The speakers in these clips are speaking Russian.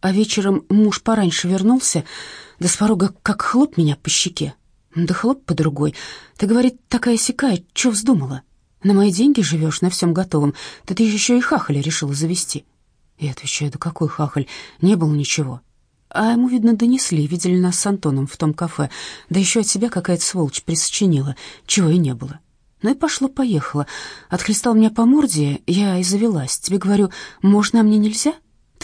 А вечером муж пораньше вернулся, да с порога как хлоп меня по щеке. Да хлоп по другой. Ты, говорит, такая сякая, чё вздумала? На мои деньги живешь, на всем готовом. Да ты еще и хахаля решила завести. Я отвечаю, да какой хахаль? Не было ничего. А ему, видно, донесли, видели нас с Антоном в том кафе. Да еще от себя какая-то сволочь присочинила, чего и не было. Ну и пошло-поехало. Отхлестал меня по морде, я и завелась. Тебе говорю, можно, а мне нельзя?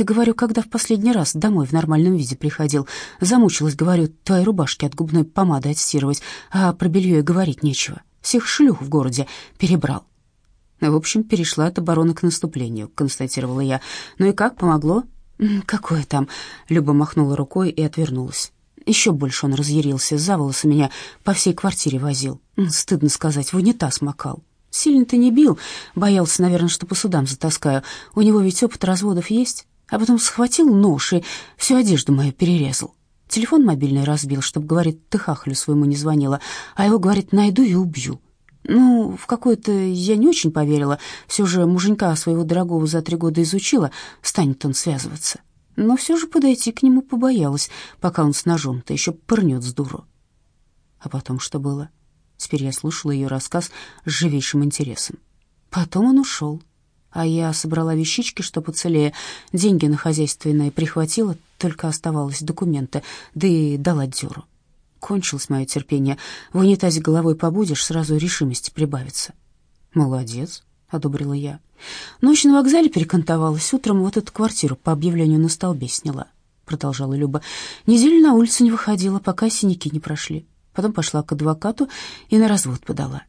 Ты, говорю, когда в последний раз домой в нормальном виде приходил. Замучилась, говорю, твои рубашки от губной помады отстирывать, а про белье и говорить нечего. Всех шлюх в городе перебрал. В общем, перешла от обороны к наступлению, констатировала я. Ну и как, помогло? Какое там? Люба махнула рукой и отвернулась. Еще больше он разъярился, за волосы меня по всей квартире возил. Стыдно сказать, в унитаз макал. Сильно-то не бил, боялся, наверное, что по судам затаскаю. У него ведь опыт разводов есть. А потом схватил нож и всю одежду мою перерезал. Телефон мобильный разбил, чтобы, говорит, ты хахалю своему не звонила, а его, говорит, найду и убью. Ну, в какое-то я не очень поверила. Все же муженька своего дорогого за три года изучила, станет он связываться. Но все же подойти к нему побоялась, пока он с ножом-то еще пырнет с дуру. А потом что было? Теперь я слушала ее рассказ с живейшим интересом. Потом он ушел, а я собрала вещички, что поцелее, деньги на хозяйственное прихватила, только оставалось документы, да и дала дёру. Кончилось мое терпение. В унитазе головой побудешь, сразу решимости прибавится. Молодец, одобрила я. Ночь на вокзале перекантовалась, утром вот эту квартиру по объявлению на столбе сняла, продолжала Люба. Неделю на улицу не выходила, пока синяки не прошли. Потом пошла к адвокату и на развод подала.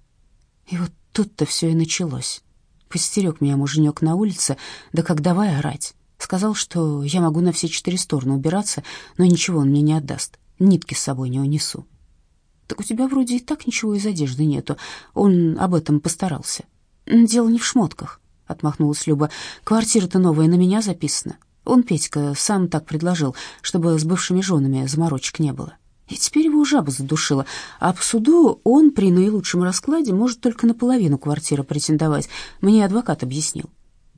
И вот тут-то все и началось. Постерег меня муженек на улице, да как давай орать. Сказал, что я могу на все четыре стороны убираться, но ничего он мне не отдаст нитки с собой не унесу. Так у тебя вроде и так ничего из одежды нету. Он об этом постарался. Дело не в шмотках, отмахнулась Люба. Квартира-то новая на меня записана. Он, Петька, сам так предложил, чтобы с бывшими женами заморочек не было. И теперь его жаба задушила. А по суду он при наилучшем раскладе может только наполовину квартиры претендовать. Мне адвокат объяснил.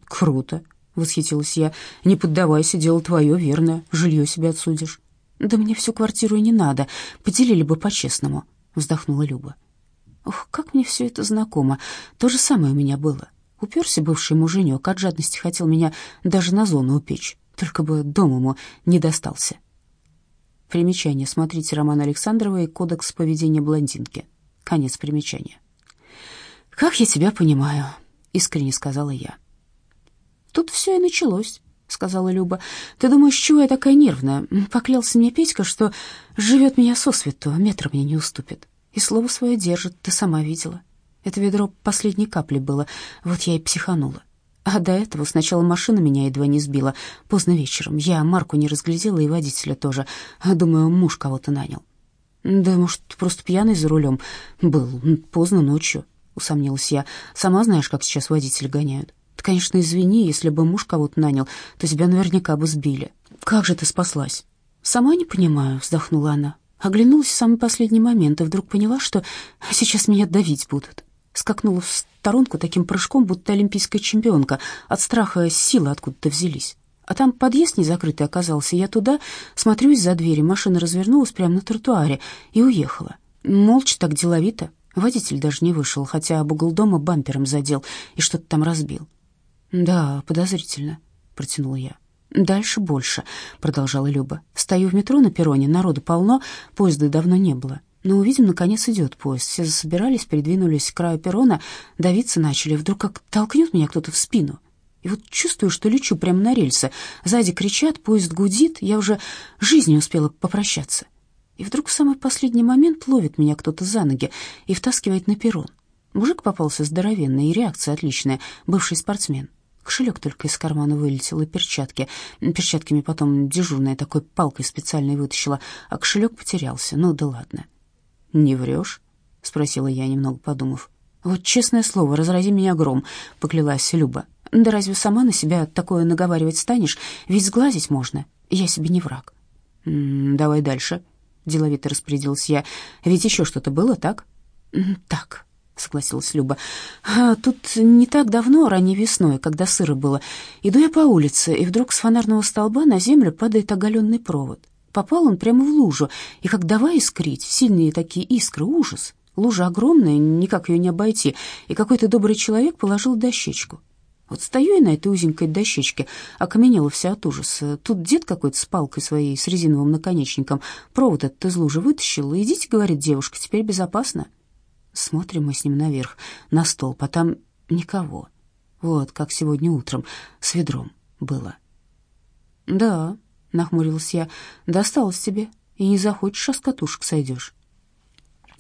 Круто, восхитилась я. Не поддавайся, дело твое, верно. Жилье себе отсудишь. «Да мне всю квартиру и не надо, поделили бы по-честному», — вздохнула Люба. «Ох, как мне все это знакомо. То же самое у меня было. Уперся бывший муженек, от жадности хотел меня даже на зону упечь, только бы дом ему не достался». Примечание. Смотрите роман Александровой «Кодекс поведения блондинки». Конец примечания. «Как я тебя понимаю», — искренне сказала я. Тут все и началось. — сказала Люба. «Ты думаешь, чего я такая нервная? Поклялся мне Петька, что живет меня сосвету, а метра мне не уступит. И слово свое держит, ты сама видела. Это ведро последней капли было, вот я и психанула. А до этого сначала машина меня едва не сбила, поздно вечером. Я Марку не разглядела и водителя тоже. Думаю, муж кого-то нанял». «Да, может, просто пьяный за рулем был, поздно ночью», — усомнилась я. «Сама знаешь, как сейчас водители гоняют». Ты, конечно, извини, если бы муж кого-то нанял, то тебя наверняка бы сбили. Как же ты спаслась? Сама не понимаю, вздохнула она. Оглянулась в самый последний момент и вдруг поняла, что сейчас меня давить будут. Скакнула в сторонку таким прыжком, будто олимпийская чемпионка. От страха силы откуда-то взялись. А там подъезд незакрытый оказался. Я туда смотрюсь за дверь, машина развернулась прямо на тротуаре и уехала. Молча так деловито. Водитель даже не вышел, хотя об угол дома бампером задел и что-то там разбил. «Да, подозрительно», — протянула я. «Дальше больше», — продолжала Люба. «Стою в метро на перроне, народу полно, поезда давно не было. Но увидим, наконец идет поезд. Все засобирались, передвинулись к краю перрона, давиться начали. Вдруг как толкнет меня кто-то в спину. И вот чувствую, что лечу прямо на рельсы. Сзади кричат, поезд гудит, я уже жизнью успела попрощаться. И вдруг в самый последний момент ловит меня кто-то за ноги и втаскивает на перрон. Мужик попался здоровенный, и реакция отличная, бывший спортсмен. Кошелек только из кармана вылетел, и перчатки. Перчатками потом дежурная такой палкой специальной вытащила, а кошелек потерялся. Ну да ладно. «Не врешь?» — спросила я, немного подумав. «Вот честное слово, разрази меня гром», — поклялась Люба. «Да разве сама на себя такое наговаривать станешь? Ведь сглазить можно. Я себе не враг». «М -м, «Давай дальше», — деловито распорядилась я. «Ведь еще что-то было, так?» «Так», — согласилась Люба. А, «Тут не так давно, ранней весной, когда сыро было, иду я по улице, и вдруг с фонарного столба на землю падает оголенный провод. Попал он прямо в лужу, и как давай искрить, сильные такие искры, ужас. Лужа огромная, никак ее не обойти, и какой-то добрый человек положил дощечку. Вот стою я на этой узенькой дощечке, окаменела вся от ужаса. Тут дед какой-то с палкой своей, с резиновым наконечником, провод этот из лужи вытащил. «Идите, — говорит девушка, — теперь безопасно». Смотрим мы с ним наверх, на стол, а там никого. Вот, как сегодня утром, с ведром было. «Да», — нахмурилась я, — «досталось тебе, и не захочешь, а с катушек сойдешь».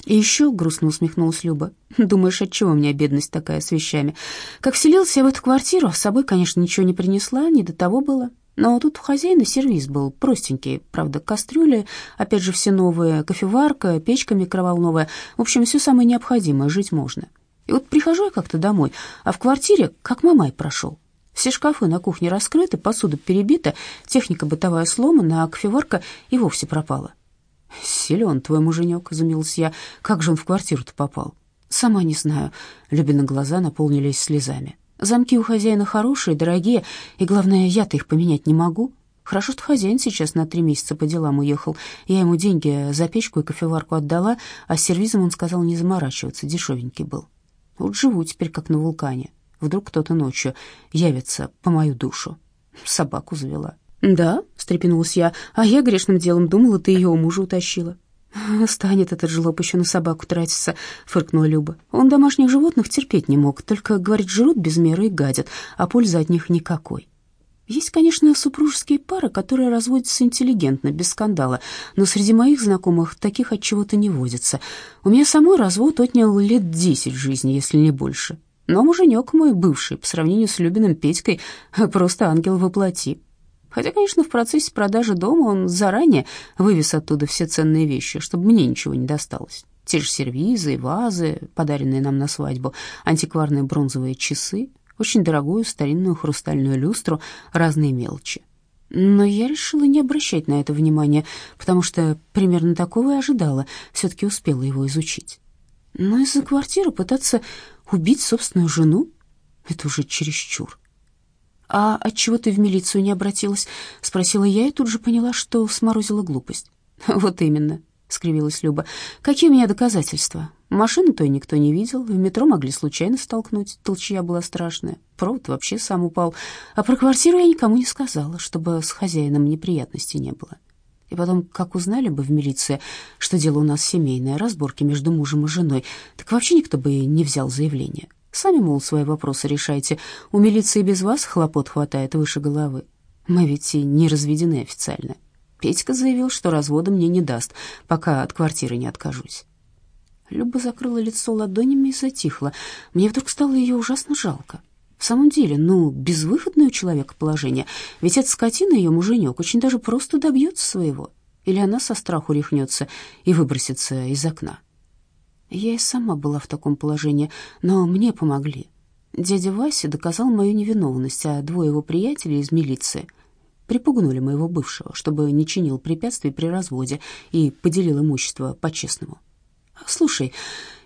И еще грустно усмехнулась Люба. «Думаешь, отчего у меня бедность такая с вещами? Как вселился я в эту квартиру, с собой, конечно, ничего не принесла, не до того было. Но тут у хозяина сервиз был простенький, правда, кастрюли, опять же, все новые, кофеварка, печка микроволновая. В общем, все самое необходимое, жить можно. И вот прихожу я как-то домой, а в квартире как мамай прошел. Все шкафы на кухне раскрыты, посуда перебита, техника бытовая сломана, а кофеварка и вовсе пропала. «Силен твой муженек», — изумился я. «Как же он в квартиру-то попал?» «Сама не знаю». Любины глаза наполнились слезами. Замки у хозяина хорошие, дорогие, и, главное, я-то их поменять не могу. Хорошо, что хозяин сейчас на три месяца по делам уехал. Я ему деньги за печку и кофеварку отдала, а с сервизом он сказал не заморачиваться, дешевенький был. Вот живу теперь как на вулкане. Вдруг кто-то ночью явится по мою душу. Собаку завела. «Да», — встрепенулась я, — «а я грешным делом думала, ты ее у мужа утащила». «Станет этот жлоб еще на собаку тратиться», — фыркнула Люба. «Он домашних животных терпеть не мог, только, говорит, жрут без меры и гадят, а пользы от них никакой». Есть, конечно, супружеские пары, которые разводятся интеллигентно, без скандала, но среди моих знакомых таких от чего-то не водится. У меня самой развод отнял лет десять жизни, если не больше. Но муженек мой бывший, по сравнению с Любиным Петькой, просто ангел воплоти. Хотя, конечно, в процессе продажи дома он заранее вывез оттуда все ценные вещи, чтобы мне ничего не досталось. Те же сервизы и вазы, подаренные нам на свадьбу, антикварные бронзовые часы, очень дорогую старинную хрустальную люстру, разные мелочи. Но я решила не обращать на это внимания, потому что примерно такого и ожидала, все-таки успела его изучить. Но из-за квартиры пытаться убить собственную жену — это уже чересчур. «А отчего ты в милицию не обратилась?» — спросила я и тут же поняла, что сморозила глупость. «Вот именно», — скривилась Люба. «Какие у меня доказательства? Машину той никто не видел, в метро могли случайно столкнуть, толчья была страшная, провод вообще сам упал. А про квартиру я никому не сказала, чтобы с хозяином неприятностей не было. И потом, как узнали бы в милиции, что дело у нас семейное, разборки между мужем и женой, так вообще никто бы и не взял заявление. Сами, мол, свои вопросы решайте. У милиции без вас хлопот хватает выше головы. Мы ведь и не разведены официально. Петька заявил, что развода мне не даст, пока от квартиры не откажусь. Люба закрыла лицо ладонями и затихла. Мне вдруг стало ее ужасно жалко. В самом деле, ну, безвыходное у человека положение. Ведь эта скотина, ее муженек, очень даже просто добьется своего. Или она со страху рехнется и выбросится из окна. Я и сама была в таком положении, но мне помогли. Дядя Вася доказал мою невиновность, а двое его приятелей из милиции припугнули моего бывшего, чтобы не чинил препятствий при разводе и поделил имущество по-честному. «Слушай,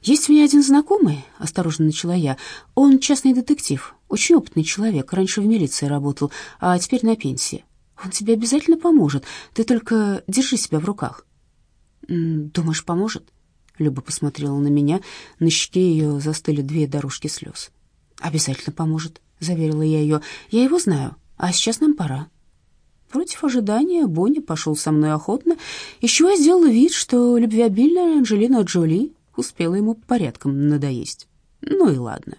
есть у меня один знакомый», — осторожно начала я. «Он частный детектив, очень опытный человек, раньше в милиции работал, а теперь на пенсии. Он тебе обязательно поможет, ты только держи себя в руках». «Думаешь, поможет?» Люба посмотрела на меня, на щеке ее застыли две дорожки слез. «Обязательно поможет», — заверила я ее. «Я его знаю, а сейчас нам пора». Против ожидания Бонни пошел со мной охотно, чего я сделала вид, что любвеобильная Анджелина Джоли успела ему порядком надоесть. Ну и ладно.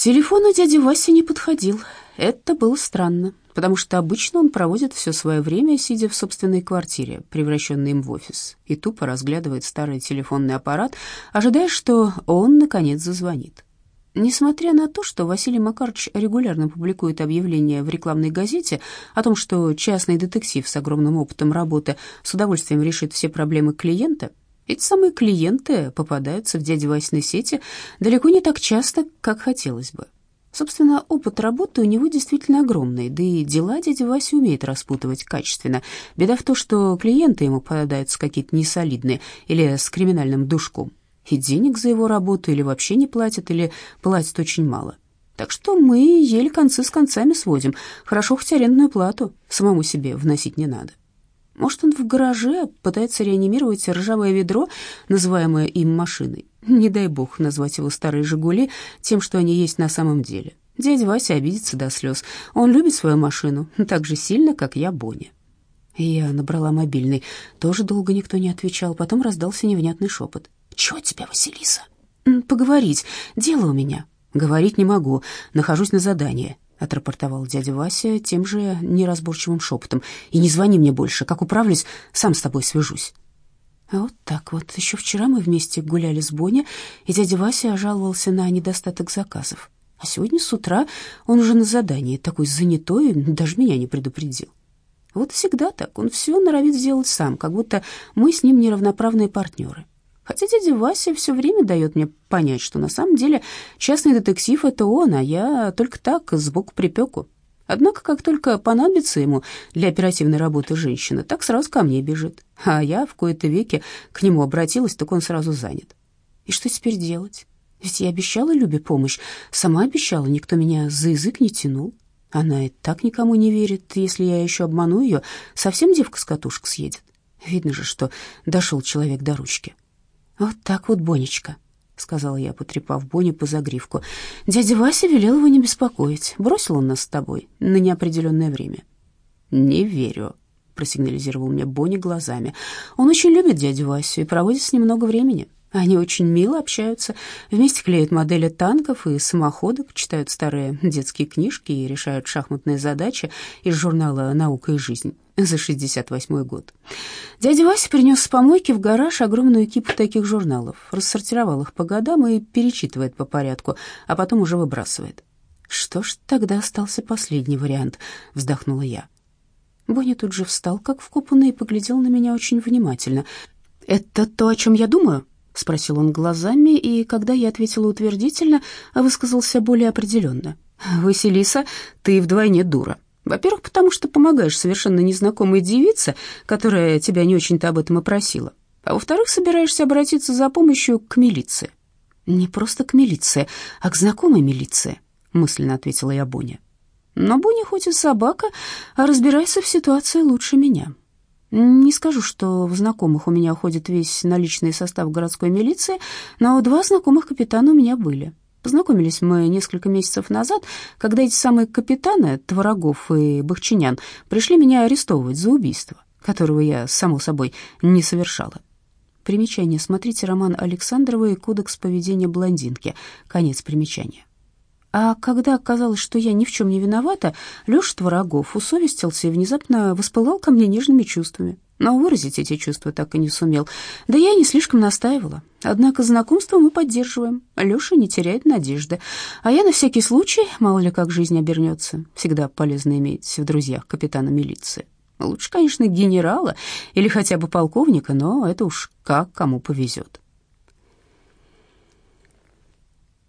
Телефону дядя Вася не подходил. Это было странно потому что обычно он проводит все свое время, сидя в собственной квартире, превращенной им в офис, и тупо разглядывает старый телефонный аппарат, ожидая, что он, наконец, зазвонит. Несмотря на то, что Василий Макарович регулярно публикует объявления в рекламной газете о том, что частный детектив с огромным опытом работы с удовольствием решит все проблемы клиента, эти самые клиенты попадаются в дяде Васиной сети далеко не так часто, как хотелось бы. Собственно, опыт работы у него действительно огромный, да и дела дядя Вася умеет распутывать качественно. Беда в том, что клиенты ему попадаются какие-то несолидные или с криминальным душком. И денег за его работу или вообще не платят, или платят очень мало. Так что мы еле концы с концами сводим. Хорошо хоть арендную плату самому себе вносить не надо. Может, он в гараже пытается реанимировать ржавое ведро, называемое им машиной. Не дай бог назвать его старые «Жигули» тем, что они есть на самом деле. Дядя Вася обидится до слез. Он любит свою машину так же сильно, как я Боня. Я набрала мобильный. Тоже долго никто не отвечал. Потом раздался невнятный шепот. «Чего тебе, Василиса?» «Поговорить. Дело у меня». «Говорить не могу. Нахожусь на задании отрапортовал дядя Вася тем же неразборчивым шепотом. «И не звони мне больше. Как управлюсь, сам с тобой свяжусь». А вот так вот. Еще вчера мы вместе гуляли с Боня, и дядя Вася жаловался на недостаток заказов. А сегодня с утра он уже на задании, такой занятой, даже меня не предупредил. Вот всегда так, он все норовит сделать сам, как будто мы с ним неравноправные партнеры. Хотя дядя Вася все время дает мне понять, что на самом деле частный детектив — это он, а я только так, сбоку припеку. Однако, как только понадобится ему для оперативной работы женщина, так сразу ко мне бежит. А я в кои-то веки к нему обратилась, так он сразу занят. И что теперь делать? Ведь я обещала Любе помощь, сама обещала, никто меня за язык не тянул. Она и так никому не верит, если я еще обману ее, совсем девка с катушек съедет. Видно же, что дошел человек до ручки. «Вот так вот, Бонечка», — сказала я, потрепав Бонни по загривку. «Дядя Вася велел его не беспокоить. Бросил он нас с тобой на неопределенное время». «Не верю», — просигнализировал мне Бонни глазами. «Он очень любит дядю Васю и проводит с ним много времени. Они очень мило общаются, вместе клеят модели танков и самоходок, читают старые детские книжки и решают шахматные задачи из журнала «Наука и жизнь» за 68 год. Дядя Вася принес с помойки в гараж огромную кипу таких журналов, рассортировал их по годам и перечитывает по порядку, а потом уже выбрасывает. «Что ж, тогда остался последний вариант», — вздохнула я. Бонни тут же встал, как вкопанный, и поглядел на меня очень внимательно. «Это то, о чем я думаю?» — спросил он глазами, и, когда я ответила утвердительно, высказался более определенно. «Василиса, ты вдвойне дура. Во-первых, потому что помогаешь совершенно незнакомой девице, которая тебя не очень-то об этом и просила. А во-вторых, собираешься обратиться за помощью к милиции». «Не просто к милиции, а к знакомой милиции», — мысленно ответила я Боня. «Но Боня хоть и собака, а разбирается в ситуации лучше меня». Не скажу, что в знакомых у меня ходит весь наличный состав городской милиции, но два знакомых капитана у меня были. Познакомились мы несколько месяцев назад, когда эти самые капитаны, Творогов и Бахчинян, пришли меня арестовывать за убийство, которого я, само собой, не совершала. Примечание. Смотрите роман Александровой «Кодекс поведения блондинки». Конец примечания. А когда оказалось, что я ни в чем не виновата, Леша Творогов усовестился и внезапно воспылал ко мне нежными чувствами. Но выразить эти чувства так и не сумел. Да я не слишком настаивала. Однако знакомство мы поддерживаем. Леша не теряет надежды. А я на всякий случай, мало ли как жизнь обернется, всегда полезно иметь в друзьях капитана милиции. Лучше, конечно, генерала или хотя бы полковника, но это уж как кому повезет.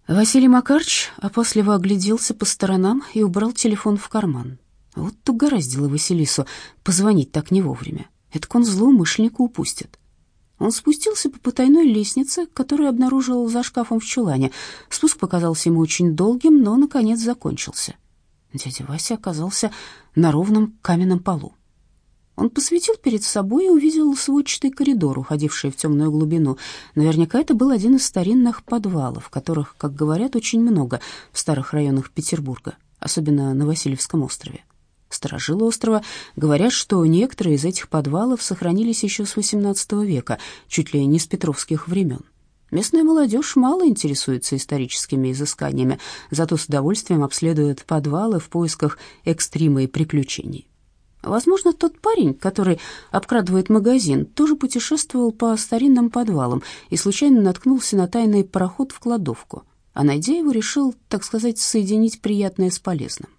Василий Макарч опасливо огляделся по сторонам и убрал телефон в карман. Вот угораздило Василису позвонить так не вовремя. Это он злоумышленника упустит. Он спустился по потайной лестнице, которую обнаружил за шкафом в чулане. Спуск показался ему очень долгим, но, наконец, закончился. Дядя Вася оказался на ровном каменном полу. Он посветил перед собой и увидел сводчатый коридор, уходивший в темную глубину. Наверняка это был один из старинных подвалов, которых, как говорят, очень много в старых районах Петербурга, особенно на Васильевском острове. Сторожилы острова говорят, что некоторые из этих подвалов сохранились еще с XVIII века, чуть ли не с петровских времен. Местная молодежь мало интересуется историческими изысканиями, зато с удовольствием обследует подвалы в поисках экстрима и приключений. Возможно, тот парень, который обкрадывает магазин, тоже путешествовал по старинным подвалам и случайно наткнулся на тайный пароход в кладовку, а найдя его, решил, так сказать, соединить приятное с полезным.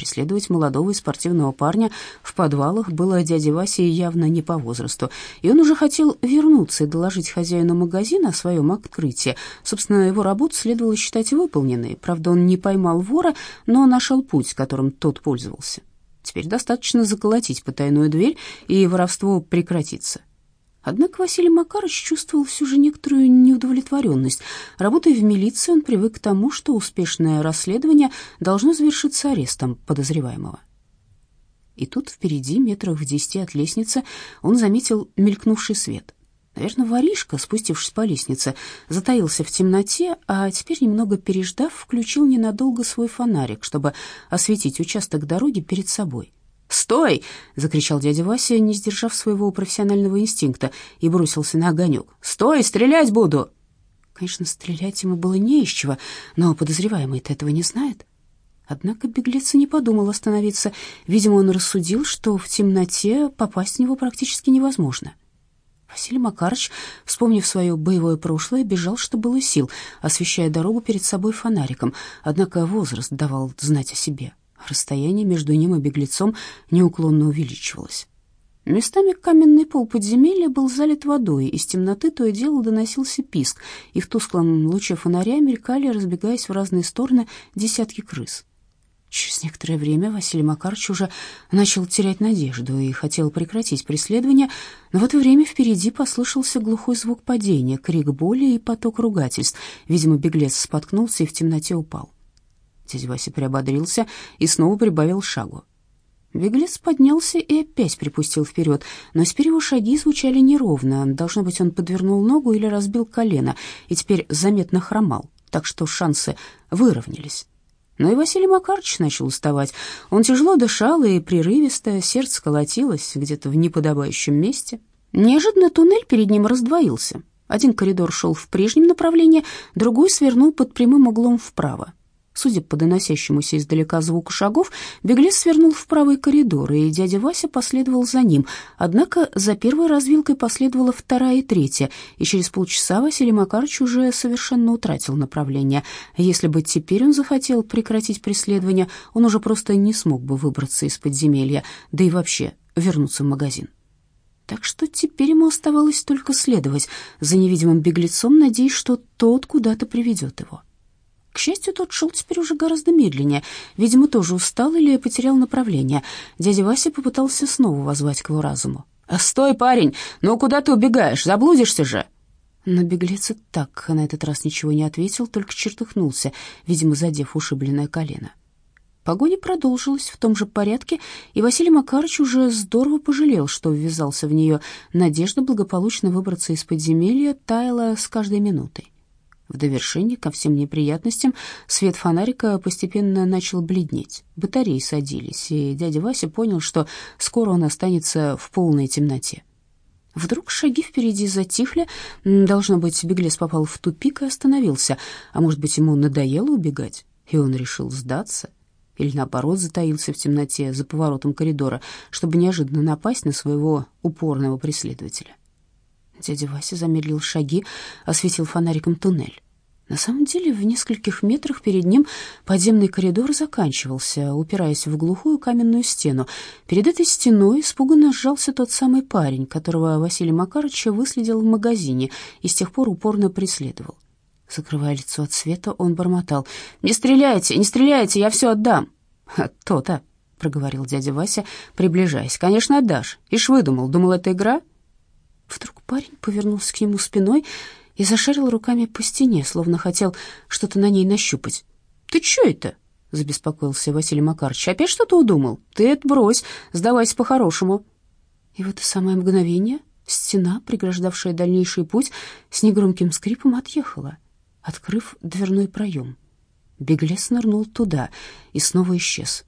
Преследовать молодого и спортивного парня в подвалах было дяде Васе явно не по возрасту, и он уже хотел вернуться и доложить хозяину магазина о своем открытии. Собственно, его работу следовало считать выполненной. Правда, он не поймал вора, но нашел путь, которым тот пользовался. Теперь достаточно заколотить потайную дверь, и воровство прекратится. Однако Василий Макарович чувствовал все же некоторую неудовлетворенность. Работая в милиции, он привык к тому, что успешное расследование должно завершиться арестом подозреваемого. И тут впереди, метрах в десяти от лестницы, он заметил мелькнувший свет. Наверное, воришка, спустившись по лестнице, затаился в темноте, а теперь, немного переждав, включил ненадолго свой фонарик, чтобы осветить участок дороги перед собой. «Стой!» — закричал дядя Вася, не сдержав своего профессионального инстинкта, и бросился на огонек. «Стой! Стрелять буду!» Конечно, стрелять ему было не из чего, но подозреваемый-то этого не знает. Однако беглец не подумал остановиться. Видимо, он рассудил, что в темноте попасть в него практически невозможно. Василий Макарович, вспомнив свое боевое прошлое, бежал, что было сил, освещая дорогу перед собой фонариком, однако возраст давал знать о себе. Расстояние между ним и беглецом неуклонно увеличивалось. Местами каменный пол подземелья был залит водой, из темноты то и дело доносился писк, и в тусклом луче фонаря мелькали, разбегаясь в разные стороны, десятки крыс. Через некоторое время Василий Макарович уже начал терять надежду и хотел прекратить преследование, но в это время впереди послышался глухой звук падения, крик боли и поток ругательств. Видимо, беглец споткнулся и в темноте упал. Дядя Вася приободрился и снова прибавил шагу. Беглец поднялся и опять припустил вперед, но теперь его шаги звучали неровно. Должно быть, он подвернул ногу или разбил колено и теперь заметно хромал, так что шансы выровнялись. Но и Василий Макарович начал уставать. Он тяжело дышал и прерывисто, сердце колотилось где-то в неподобающем месте. Неожиданно туннель перед ним раздвоился. Один коридор шел в прежнем направлении, другой свернул под прямым углом вправо. Судя по доносящемуся издалека звуку шагов, беглец свернул в правый коридор, и дядя Вася последовал за ним. Однако за первой развилкой последовала вторая и третья, и через полчаса Василий Макарович уже совершенно утратил направление. Если бы теперь он захотел прекратить преследование, он уже просто не смог бы выбраться из подземелья, да и вообще вернуться в магазин. Так что теперь ему оставалось только следовать за невидимым беглецом, надеясь, что тот куда-то приведет его. К счастью, тот шел теперь уже гораздо медленнее. Видимо, тоже устал или потерял направление. Дядя Вася попытался снова воззвать к его разуму. «А «Стой, парень! Ну куда ты убегаешь? Заблудишься же!» Но беглец и так на этот раз ничего не ответил, только чертыхнулся, видимо, задев ушибленное колено. Погоня продолжилась в том же порядке, и Василий Макарович уже здорово пожалел, что ввязался в нее. Надежда благополучно выбраться из подземелья таяла с каждой минутой. В довершение ко всем неприятностям свет фонарика постепенно начал бледнеть. Батареи садились, и дядя Вася понял, что скоро он останется в полной темноте. Вдруг шаги впереди затихли. Должно быть, беглец попал в тупик и остановился. А может быть, ему надоело убегать, и он решил сдаться? Или, наоборот, затаился в темноте за поворотом коридора, чтобы неожиданно напасть на своего упорного преследователя? Дядя Вася замедлил шаги, осветил фонариком туннель. На самом деле, в нескольких метрах перед ним подземный коридор заканчивался, упираясь в глухую каменную стену. Перед этой стеной испуганно сжался тот самый парень, которого Василий Макарович выследил в магазине и с тех пор упорно преследовал. Закрывая лицо от света, он бормотал. «Не стреляйте, не стреляйте, я все отдам!» «То-то», — проговорил дядя Вася, приближаясь. «Конечно, отдашь. Ишь выдумал. Думал, это игра?» Вдруг парень повернулся к нему спиной и зашарил руками по стене, словно хотел что-то на ней нащупать. «Ты чё это?» — забеспокоился Василий Макарович. «Опять что-то удумал? Ты это брось, сдавайся по-хорошему». И в это самое мгновение стена, преграждавшая дальнейший путь, с негромким скрипом отъехала, открыв дверной проем. Беглец нырнул туда и снова исчез.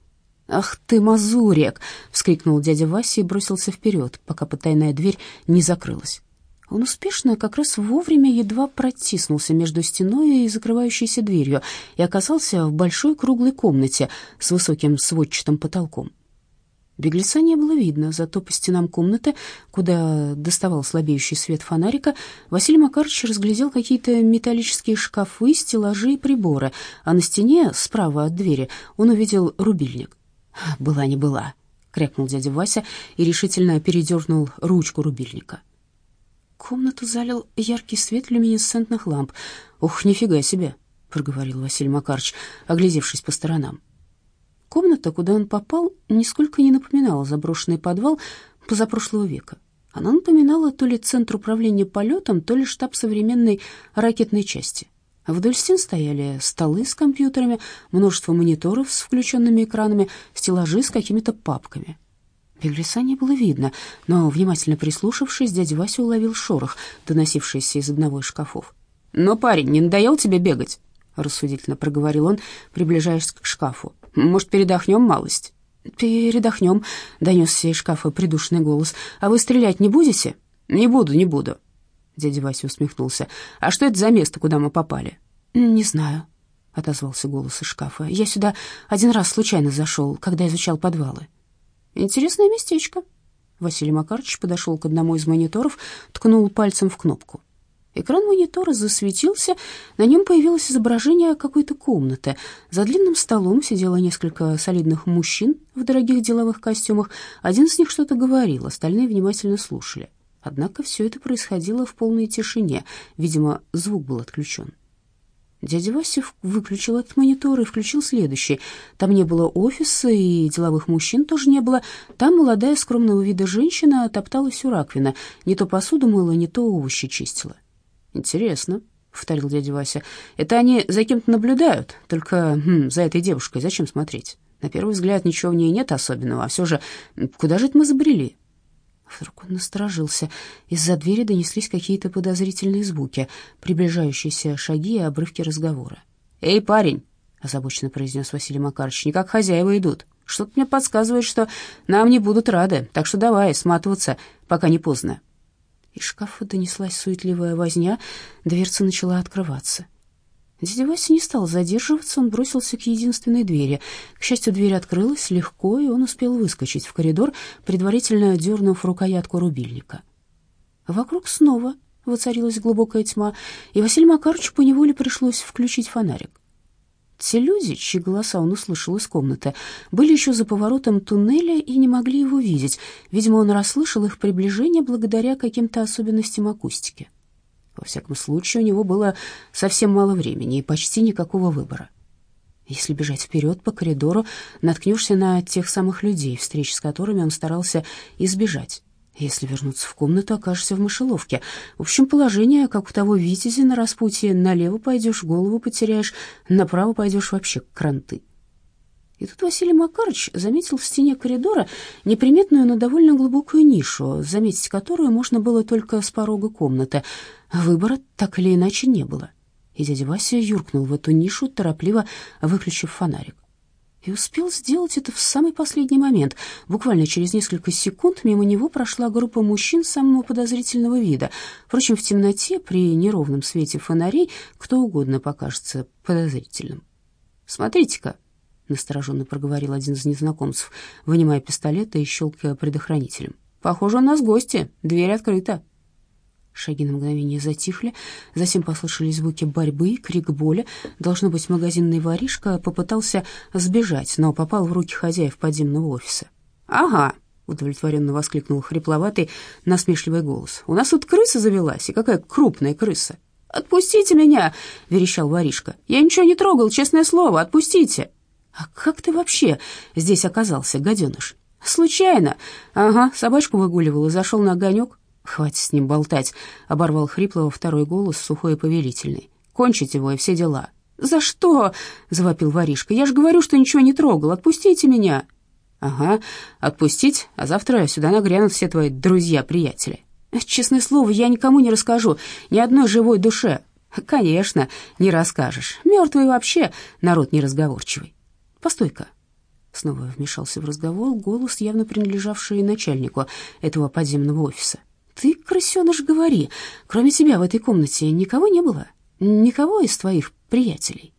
«Ах ты, мазурек!» — вскрикнул дядя Вася и бросился вперед, пока потайная дверь не закрылась. Он успешно, как раз вовремя, едва протиснулся между стеной и закрывающейся дверью и оказался в большой круглой комнате с высоким сводчатым потолком. Беглеца не было видно, зато по стенам комнаты, куда доставал слабеющий свет фонарика, Василий Макарович разглядел какие-то металлические шкафы, стеллажи и приборы, а на стене, справа от двери, он увидел рубильник. «Была не была», — крякнул дядя Вася и решительно передернул ручку рубильника. Комнату залил яркий свет люминесцентных ламп. «Ух, нифига себе!» — проговорил Василий Макарович, оглядевшись по сторонам. Комната, куда он попал, нисколько не напоминала заброшенный подвал позапрошлого века. Она напоминала то ли центр управления полетом, то ли штаб современной ракетной части. Вдоль стен стояли столы с компьютерами, множество мониторов с включенными экранами, стеллажи с какими-то папками. Беглеса не было видно, но, внимательно прислушавшись, дядя Вася уловил шорох, доносившийся из одного из шкафов. «Но, парень, не надоел тебе бегать?» — рассудительно проговорил он, приближаясь к шкафу. «Может, передохнем малость?» «Передохнем», — донесся из шкафа придушенный голос. «А вы стрелять не будете?» «Не буду, не буду». Дядя Вася усмехнулся. «А что это за место, куда мы попали?» «Не знаю», — отозвался голос из шкафа. «Я сюда один раз случайно зашел, когда изучал подвалы». «Интересное местечко». Василий Макарович подошел к одному из мониторов, ткнул пальцем в кнопку. Экран монитора засветился, на нем появилось изображение какой-то комнаты. За длинным столом сидело несколько солидных мужчин в дорогих деловых костюмах. Один из них что-то говорил, остальные внимательно слушали. Однако все это происходило в полной тишине, видимо, звук был отключен. Дядя Вася выключил этот монитор и включил следующий. Там не было офиса, и деловых мужчин тоже не было. Там молодая скромного вида женщина топталась у раковины, не то посуду мыла, не то овощи чистила. «Интересно», — повторил дядя Вася. «Это они за кем-то наблюдают, только хм, за этой девушкой зачем смотреть? На первый взгляд ничего в ней нет особенного, а все же куда же это мы забрели?» Вдруг он насторожился. Из-за двери донеслись какие-то подозрительные звуки, приближающиеся шаги и обрывки разговора. «Эй, парень!» — озабоченно произнес Василий Макарович. «Не как хозяева идут. Что-то мне подсказывает, что нам не будут рады, так что давай сматываться, пока не поздно». Из шкафа донеслась суетливая возня, дверца начала открываться. Дядя Вася не стал задерживаться, он бросился к единственной двери. К счастью, дверь открылась легко, и он успел выскочить в коридор, предварительно дернув рукоятку рубильника. Вокруг снова воцарилась глубокая тьма, и Василию Макаровичу поневоле пришлось включить фонарик. Те люди, чьи голоса он услышал из комнаты, были еще за поворотом туннеля и не могли его видеть. Видимо, он расслышал их приближение благодаря каким-то особенностям акустики. Во всяком случае, у него было совсем мало времени и почти никакого выбора. Если бежать вперед по коридору, наткнешься на тех самых людей, встреч с которыми он старался избежать. Если вернуться в комнату, окажешься в мышеловке. В общем, положение, как у того витязя на распутье, налево пойдешь, голову потеряешь, направо пойдешь вообще кранты. И тут Василий Макарович заметил в стене коридора неприметную, но довольно глубокую нишу, заметить которую можно было только с порога комнаты. Выбора так или иначе не было. И дядя Вася юркнул в эту нишу, торопливо выключив фонарик и успел сделать это в самый последний момент. Буквально через несколько секунд мимо него прошла группа мужчин самого подозрительного вида. Впрочем, в темноте, при неровном свете фонарей, кто угодно покажется подозрительным. «Смотрите-ка», — настороженно проговорил один из незнакомцев, вынимая пистолет и щелкая предохранителем. «Похоже, у нас гости. Дверь открыта». Шаги на мгновение затихли, затем послышались звуки борьбы, крик боли. Должно быть, магазинный воришка попытался сбежать, но попал в руки хозяев подземного офиса. «Ага», — удовлетворенно воскликнул хрипловатый, насмешливый голос. «У нас тут крыса завелась, и какая крупная крыса!» «Отпустите меня!» — верещал воришка. «Я ничего не трогал, честное слово, отпустите!» «А как ты вообще здесь оказался, гаденыш?» «Случайно. Ага, собачку выгуливал и зашел на огонек. «Хватит с ним болтать», — оборвал хриплого второй голос, сухой и повелительный. «Кончить его и все дела». «За что?» — завопил воришка. «Я же говорю, что ничего не трогал. Отпустите меня». «Ага, отпустить, а завтра сюда нагрянут все твои друзья-приятели». «Честное слово, я никому не расскажу, ни одной живой душе». «Конечно, не расскажешь. Мертвый вообще народ неразговорчивый». «Постой-ка». Снова вмешался в разговор голос, явно принадлежавший начальнику этого подземного офиса. Ты, крысеныш, говори, кроме тебя в этой комнате никого не было? Никого из твоих приятелей?»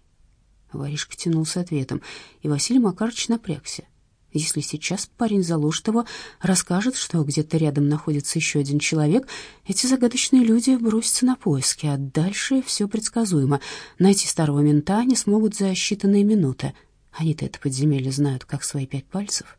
Воришка тянулся ответом, и Василий Макарович напрягся. Если сейчас парень заложит его, расскажет, что где-то рядом находится еще один человек, эти загадочные люди бросятся на поиски, а дальше все предсказуемо. Найти старого мента не смогут за считанные минуты. Они-то это подземелье знают, как свои пять пальцев.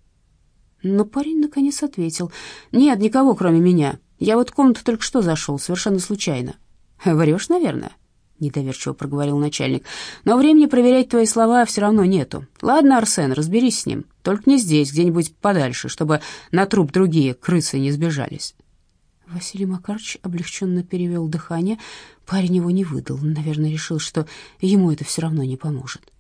Но парень наконец ответил. «Нет, никого, кроме меня. Я вот в комнату только что зашел, совершенно случайно». «Врешь, наверное?» — недоверчиво проговорил начальник. «Но времени проверять твои слова все равно нету. Ладно, Арсен, разберись с ним. Только не здесь, где-нибудь подальше, чтобы на труп другие крысы не сбежались». Василий Макарович облегченно перевел дыхание. Парень его не выдал. Наверное, решил, что ему это все равно не поможет.